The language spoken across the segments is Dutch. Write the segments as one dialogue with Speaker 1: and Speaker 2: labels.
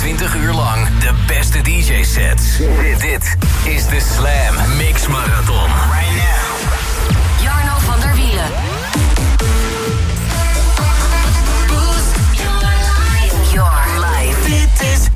Speaker 1: 24 uur lang de beste DJ-sets. Dit is de Slam Mix Marathon. Right now.
Speaker 2: Jarno van der Wielen. Boost your life.
Speaker 1: Dit is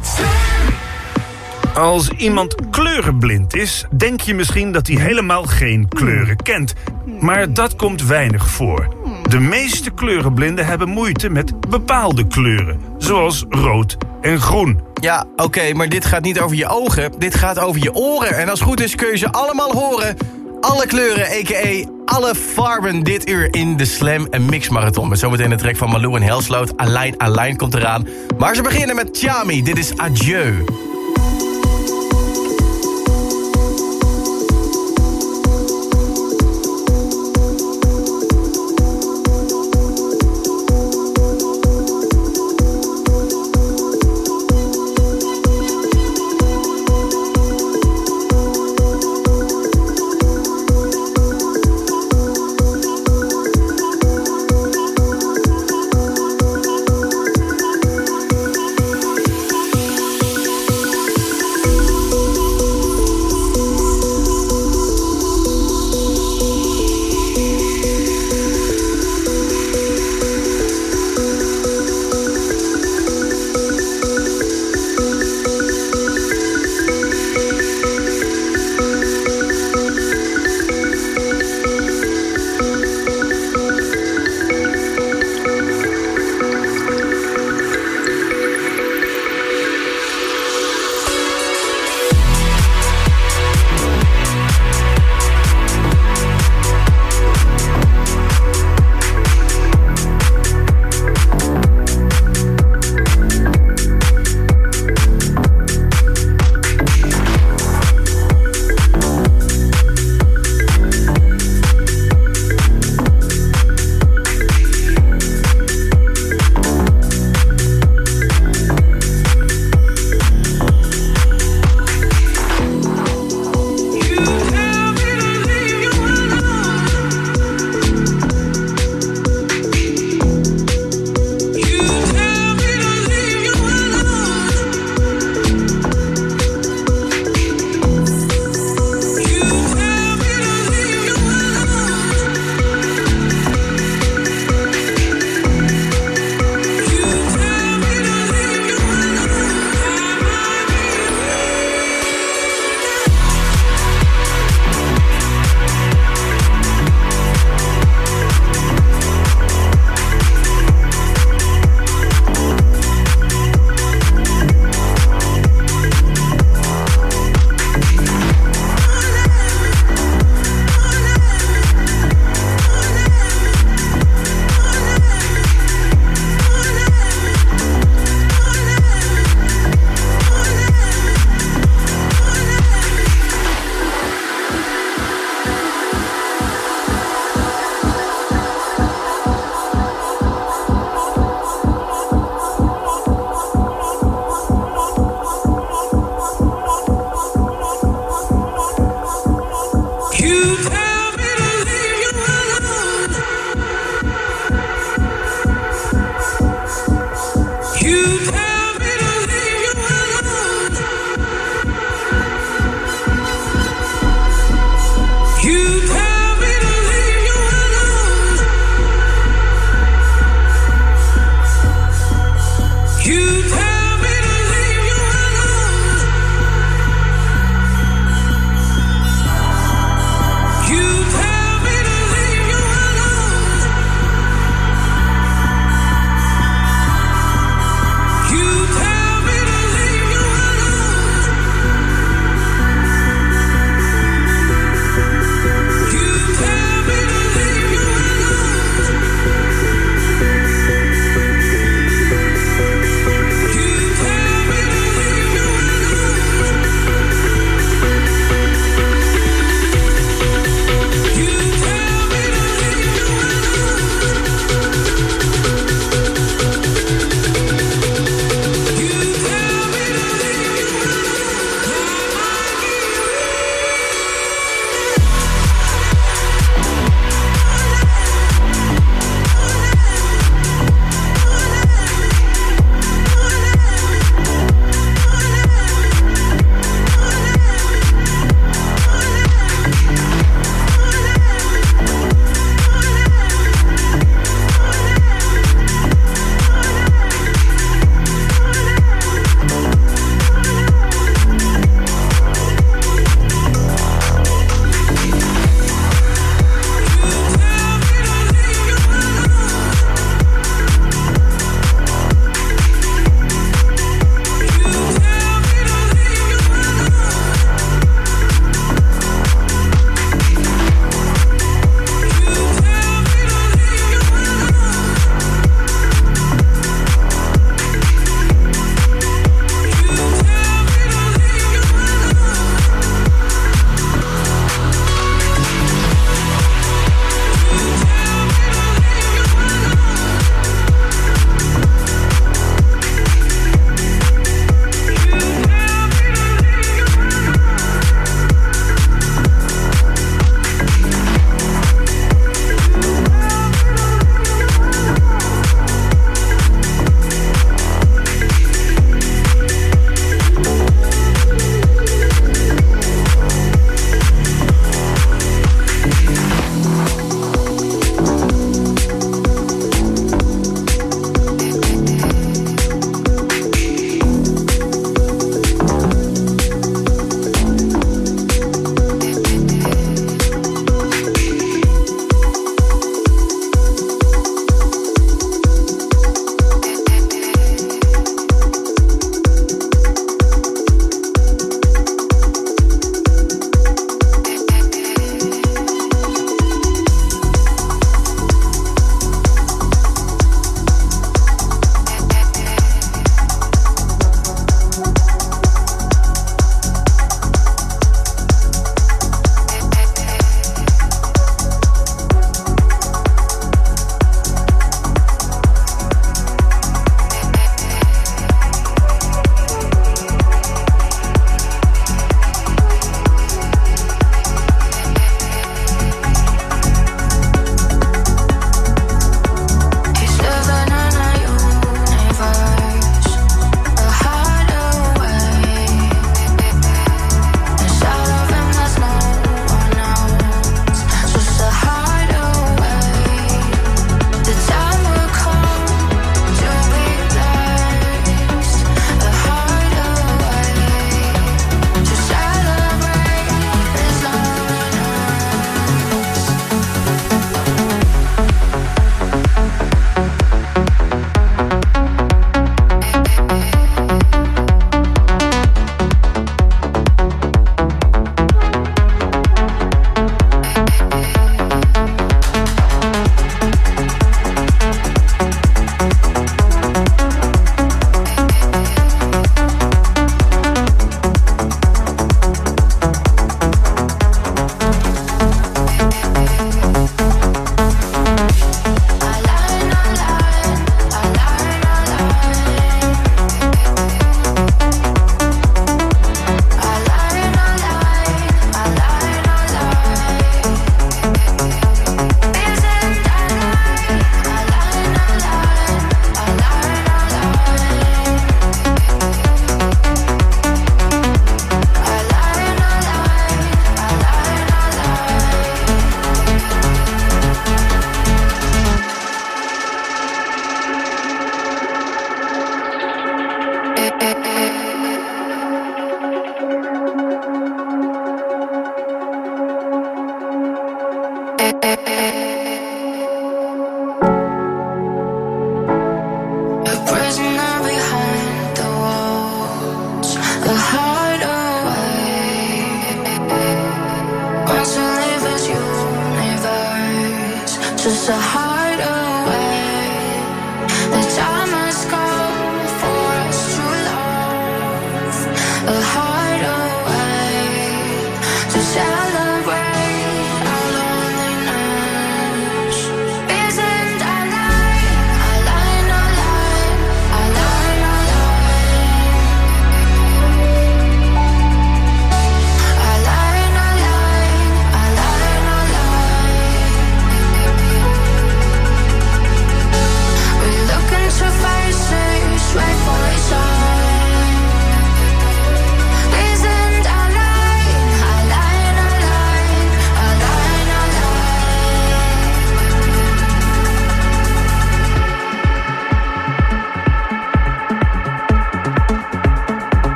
Speaker 3: Als iemand kleurenblind is, denk je misschien dat hij helemaal geen kleuren kent. Maar dat komt weinig voor. De meeste kleurenblinden hebben moeite met bepaalde kleuren, zoals rood en groen.
Speaker 4: Ja, oké, maar dit gaat niet over je ogen. Dit gaat over je oren. En als het goed is kun je ze allemaal horen. Alle kleuren, a.k.a. alle farben dit uur in de Slam en Mix Marathon. Met zometeen de track van Malou en Helsloot. Align, Align komt eraan. Maar ze beginnen met Chami. Dit is Adieu.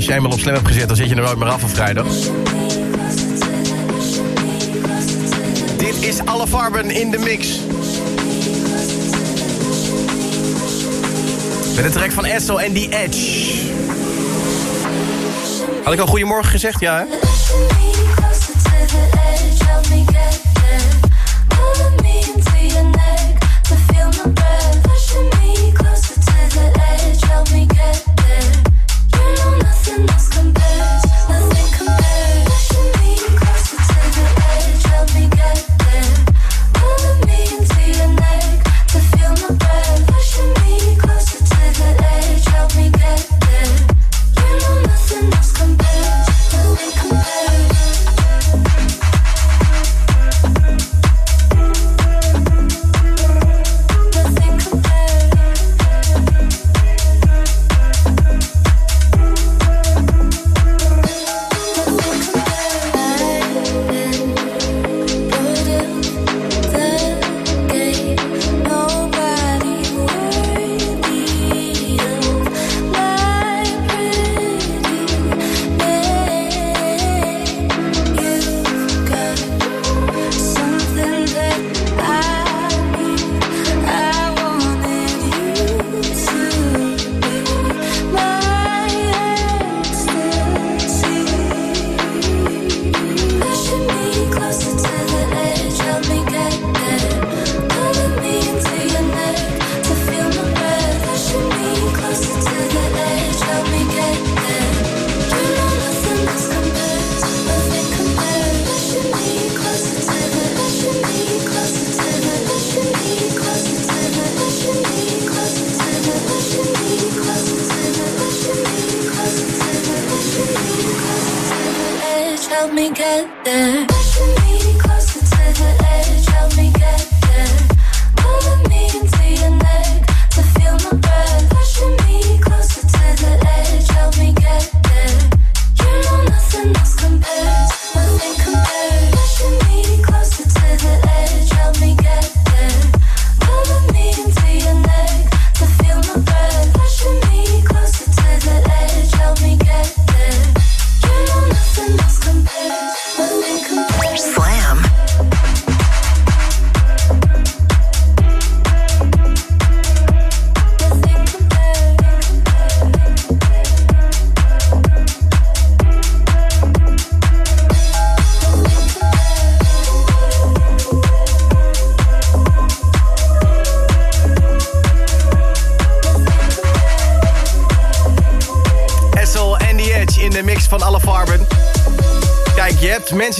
Speaker 5: als je eenmaal op slim hebt gezet, dan zit je er nooit meer af op vrijdag. Dit is Alle Farben in de Mix. Met de track van Essel en The Edge. Had ik al goedemorgen gezegd? Ja, hè?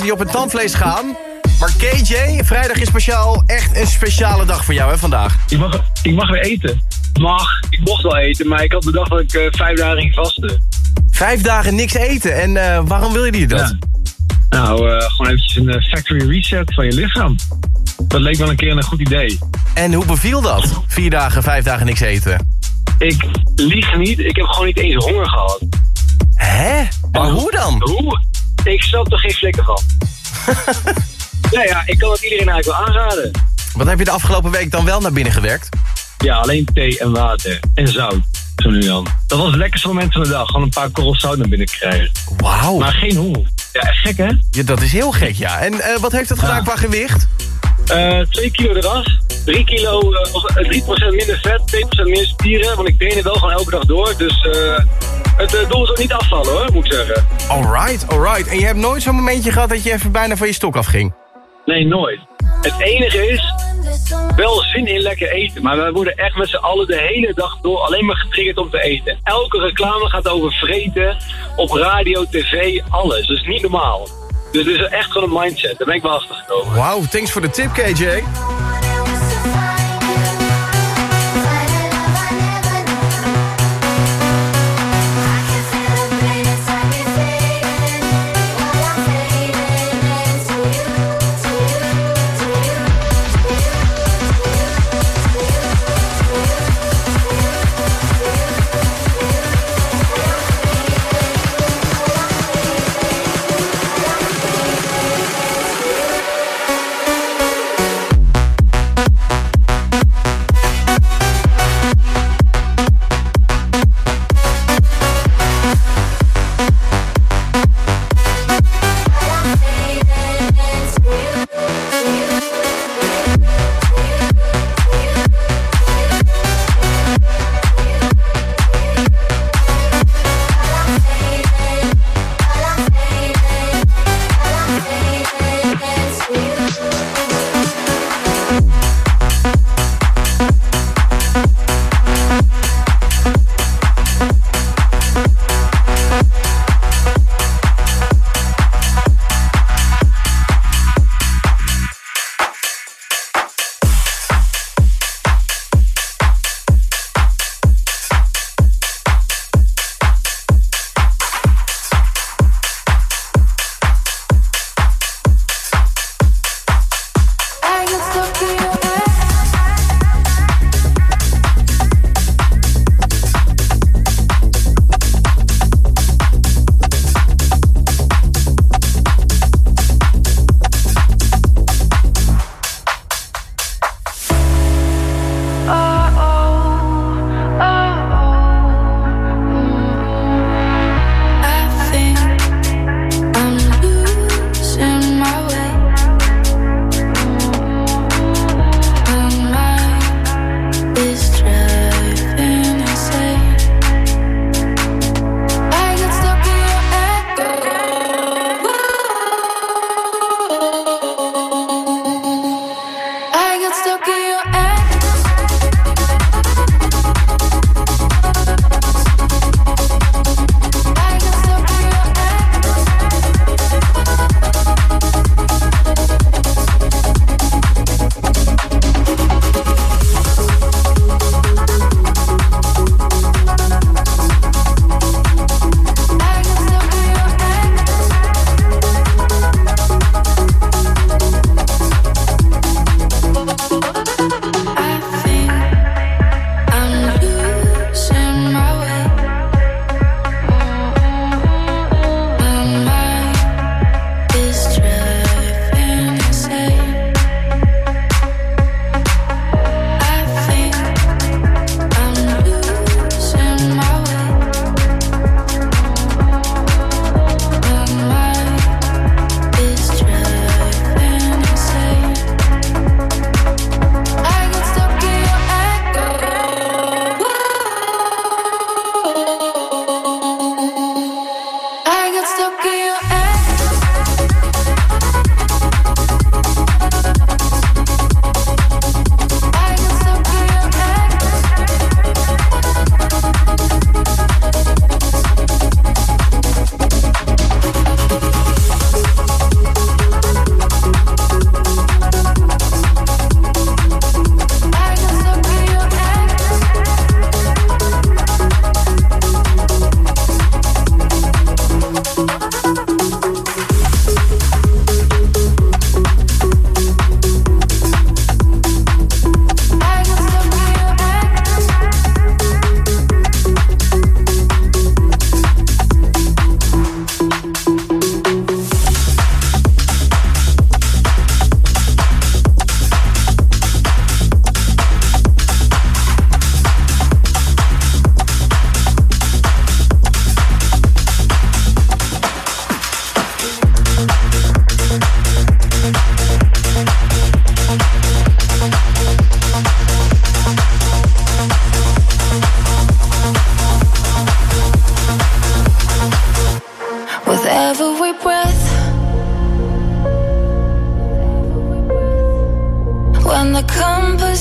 Speaker 4: Mensen die op het tandvlees gaan. Maar KJ, vrijdag is speciaal echt een speciale dag voor jou hè, vandaag.
Speaker 6: Ik mag, ik mag weer eten. Mag, ik mocht wel eten, maar ik had bedacht dat ik eh, vijf dagen ging vasten.
Speaker 4: Vijf dagen niks eten. En eh, waarom wil je dat?
Speaker 6: Ja. Nou, eh, gewoon eventjes een factory reset van je lichaam. Dat leek wel een keer een goed idee.
Speaker 4: En hoe beviel dat? Vier dagen, vijf dagen niks eten.
Speaker 6: Ik lieg niet, ik heb gewoon niet eens honger gehad.
Speaker 4: Hè? Maar hoe dan?
Speaker 6: Hoe? Ik snap er geen flikker van. ja, ja, ik kan het iedereen eigenlijk wel aanraden.
Speaker 4: Wat heb je de afgelopen week dan wel naar binnen gewerkt?
Speaker 6: Ja, alleen thee en water en zout. Zo nu dan. Dat was het lekkerste moment van de dag. Gewoon een paar korrels zout naar binnen krijgen.
Speaker 4: Wauw.
Speaker 6: Maar geen honger. Ja, gek hè?
Speaker 4: Ja, dat is heel gek, ja. En eh, wat heeft het gedaan
Speaker 6: Ja.
Speaker 4: qua gewicht?
Speaker 6: Eh 2 kilo eraf, 3 kilo, eh, of eh, 3% minder vet, 2% meer spieren. Want ik train er wel gewoon elke dag door. Dus eh, het eh, doel is ook niet afvallen hoor, moet ik zeggen.
Speaker 4: Alright, alright. En je hebt nooit zo'n momentje gehad dat je even bijna van je stok afging?
Speaker 6: Nee, nooit. Het enige is, wel zin in lekker eten. Maar wij worden echt met z'n allen de hele dag door alleen maar getriggerd om te eten. Elke reclame gaat over vreten, op radio, tv, alles. Dat is niet normaal. Dus het is echt gewoon een mindset. Daar ben ik wel achter gekomen.
Speaker 4: Wauw, thanks voor de tip, KJ.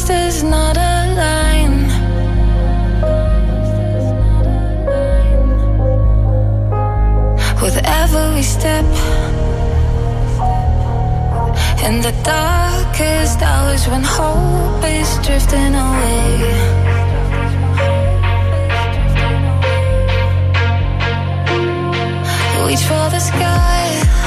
Speaker 5: there's not a line. With every step in the darkest hours when hope is drifting away. reach for the sky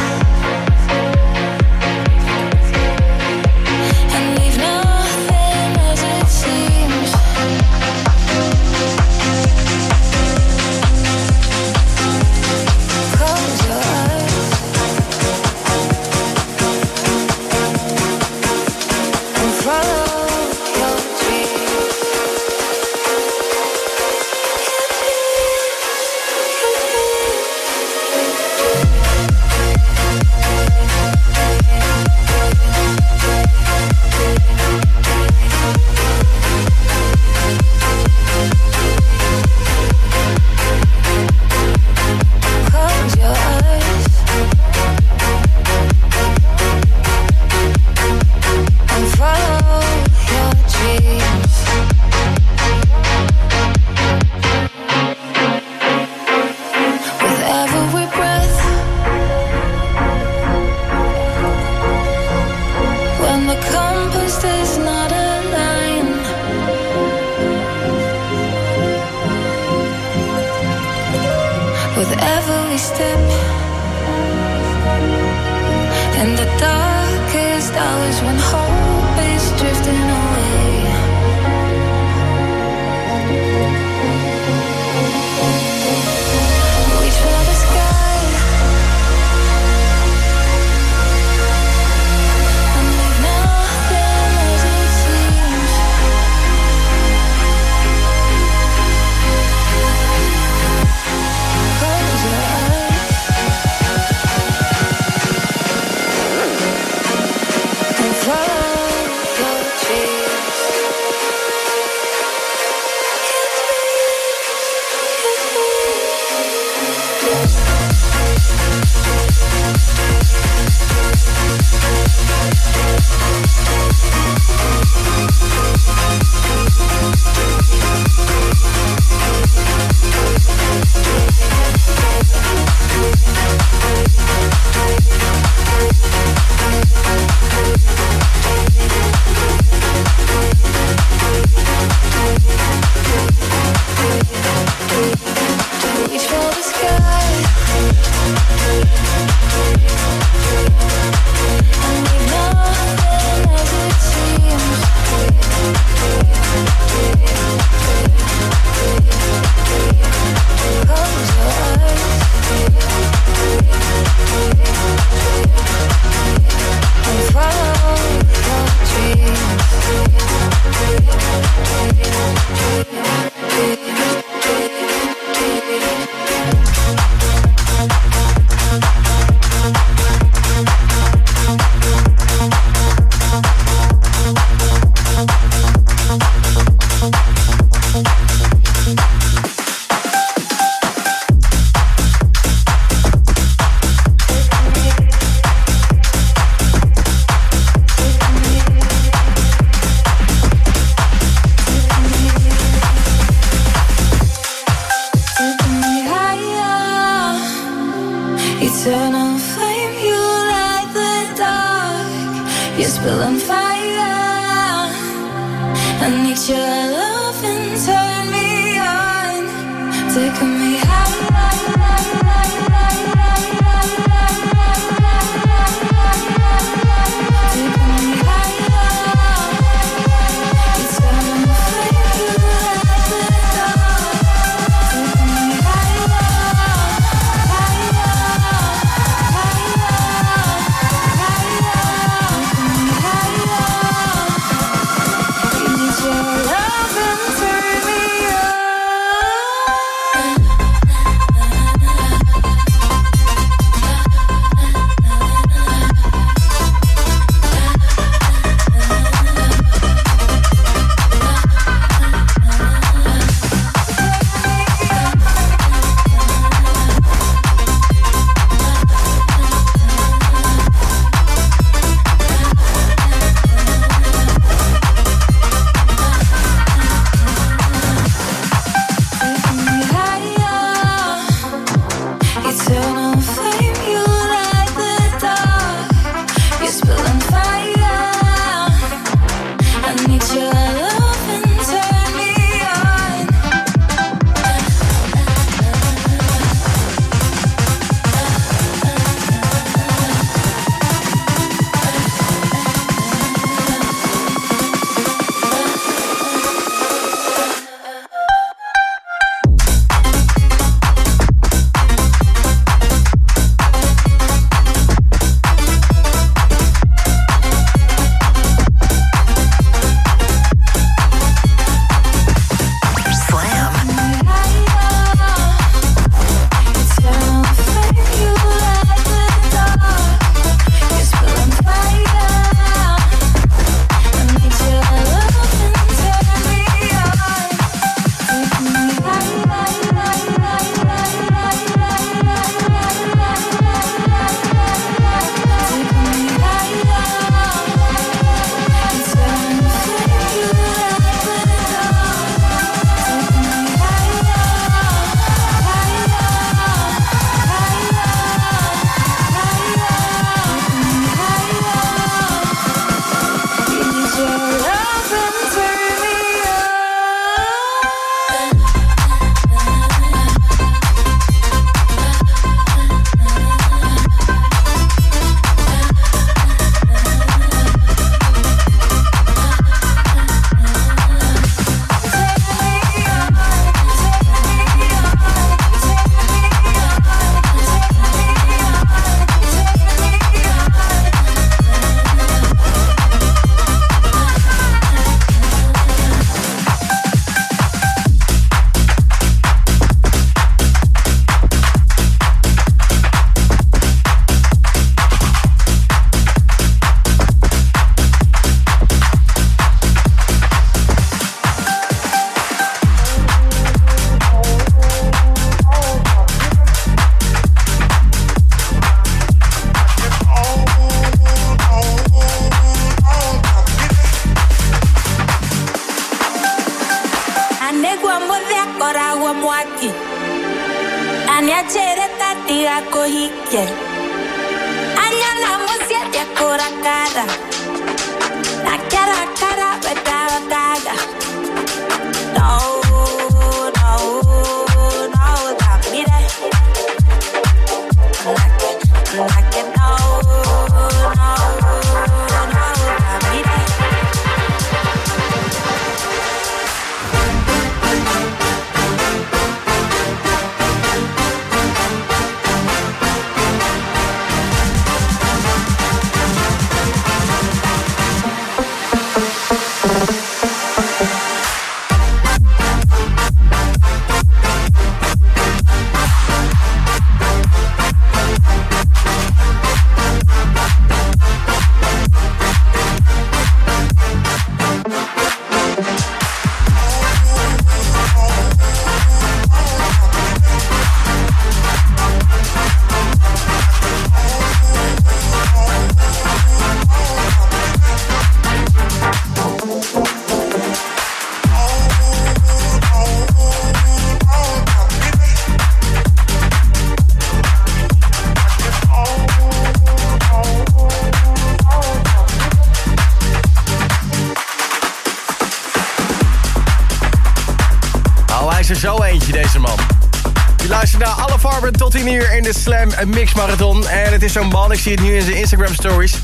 Speaker 4: tot 10 uur in de Slam Mix Marathon. En het is zo'n man, ik zie het nu in zijn Instagram stories.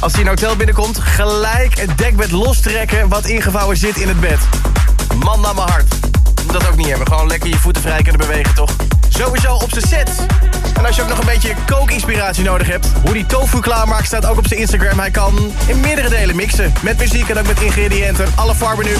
Speaker 4: Als hij een hotel binnenkomt, gelijk het dekbed lostrekken... wat ingevouwen zit in het bed. Man naar mijn hart. Dat ook niet hebben. Gewoon lekker je voeten vrij kunnen bewegen, toch? Sowieso op zijn set. En als je ook nog een beetje kookinspiratie nodig hebt... hoe die tofu klaarmaakt staat ook op zijn Instagram. Hij kan in meerdere delen mixen. Met muziek en ook met ingrediënten. Alle Farben nu.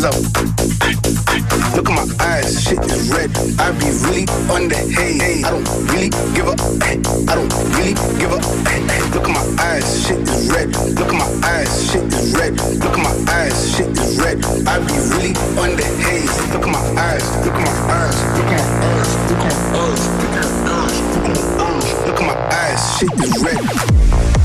Speaker 7: Cause I'm. Look at my eyes, shit is red. I be really on the haze. I don't really give up. I don't really give up. Look at my eyes, shit is red. Look at my eyes, shit is red. Look at my eyes, shit is red. I be really on the haze. Look at my eyes, look at my eyes, look at my eyes, look at my eyes, look at my eyes, look at my eyes, shit is. Red.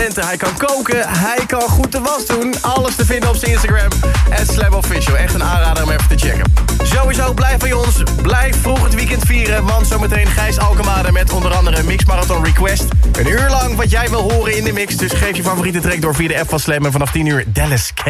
Speaker 4: Hij kan koken, hij kan goed de was doen. Alles te vinden op zijn Instagram. En Slam Official. Echt een aanrader om even te checken. Sowieso blijf bij ons. Blijf vroeg het weekend vieren. Want zometeen Gijs Alkemade met onder andere Mix Marathon Request. Een uur lang wat jij wil horen in de mix. Dus geef je favoriete track door via de app van Slam. En vanaf 10 uur Dallas K.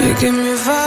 Speaker 8: You
Speaker 1: give me vibe.